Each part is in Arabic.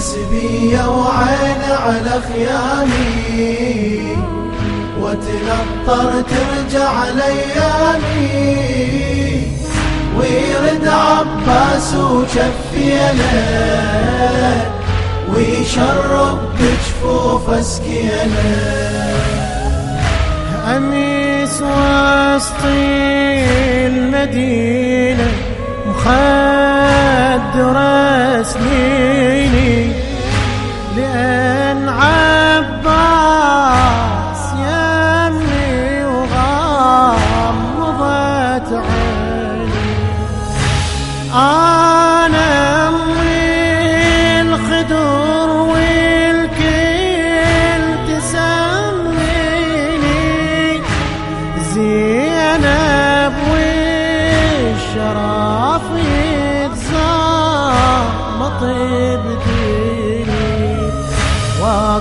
بيا وعين على خيامي وتنطر ترجع ليامي ويرد عباس وشفينا ويشرب بجفوف اسكينا أميس وسط المدينة مخدرة سنيني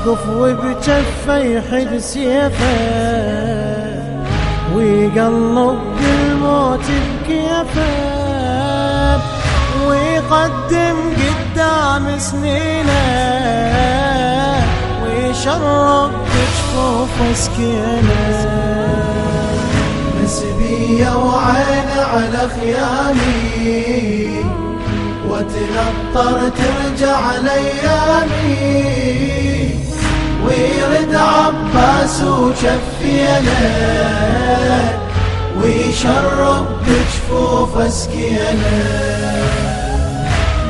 واقف وبجفه يحد سيفه. ويقلب بالموت بكيفه. ويقدم قدام سنينه. ويشرب بجفوف سكينه بس بيا وعين على خيامي وتنطر ترجع ليامي ويرد عباس وشفينا. ويشرب بجفوف اسكينا.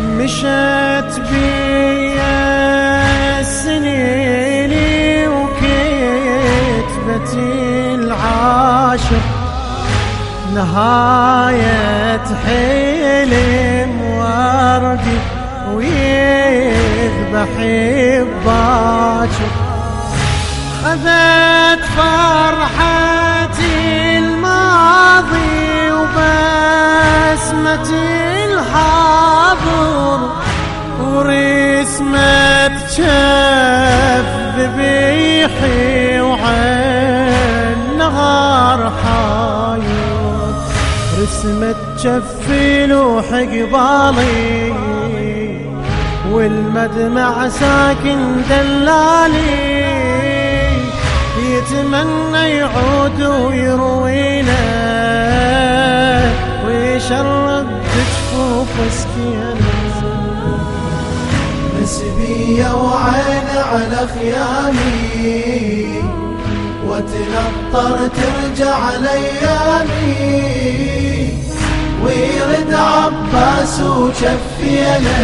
مشت بيا السنين وكتبتي العاشر نهاية حلم وردي ويذبح باكر خذت فرحتي الماضي وبسمتي الحاضر ورسمة شف ذبيحي وعين نهار حاير. رسمة شفي لوح قبالي والمدمع ساكن دلالي يتمنى يعود ويروينا ويشرب بجفوف سكينة. بس بيا وعين على خيامي وتنطر ترجع ليامي ويرد عباس وشفينا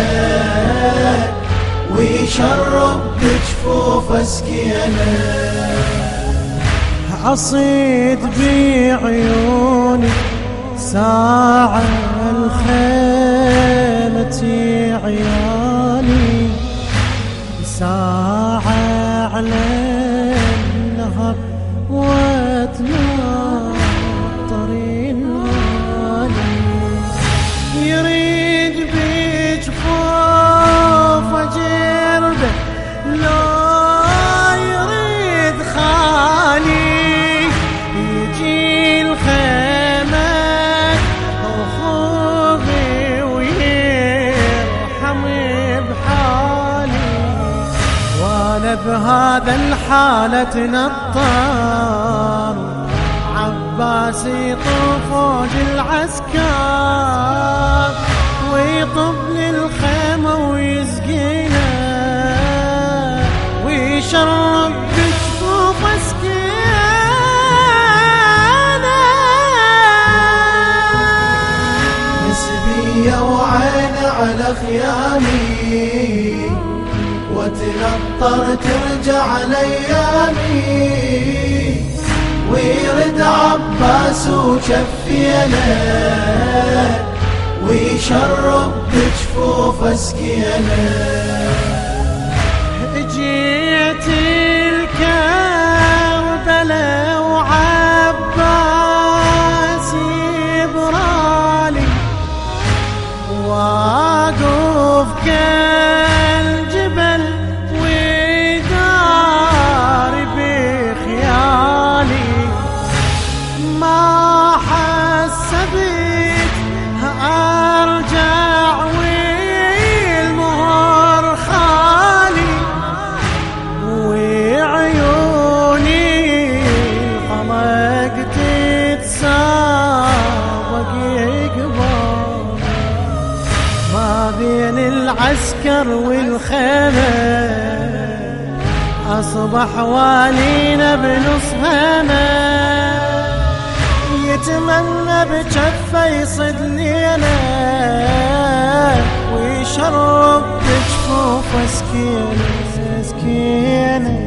ويشرب بجفوف اسكينا عصيد بعيوني ساعة الخيمة عيالي ساعة على النهر وتنطر بهذا الحالة نطر عباس يطوف فوق العسكر. ويطب للخيمة ويسقينا ويشرب بجفوف سكينة بس بيا وعين على خيامي. وتنطر ترجع ليامي ويرد عباس وشفينا ويشرب بجفوف اسكينا ما بين العسكر والخيمة أصبح والينا بنص همه يتمنى بجفه يصد لينا ويشرب بجفوفه سكينه سكينه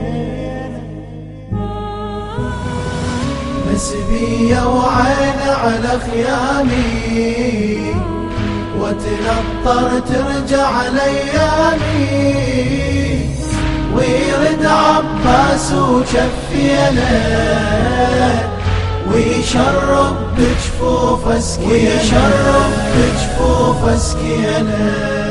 مسبية وعين على خيامي وتنطر ترجع ليامي ويرد عباس وشفينا ويشرب بجفوف سكينة. ويشرب بجفوف سكينة.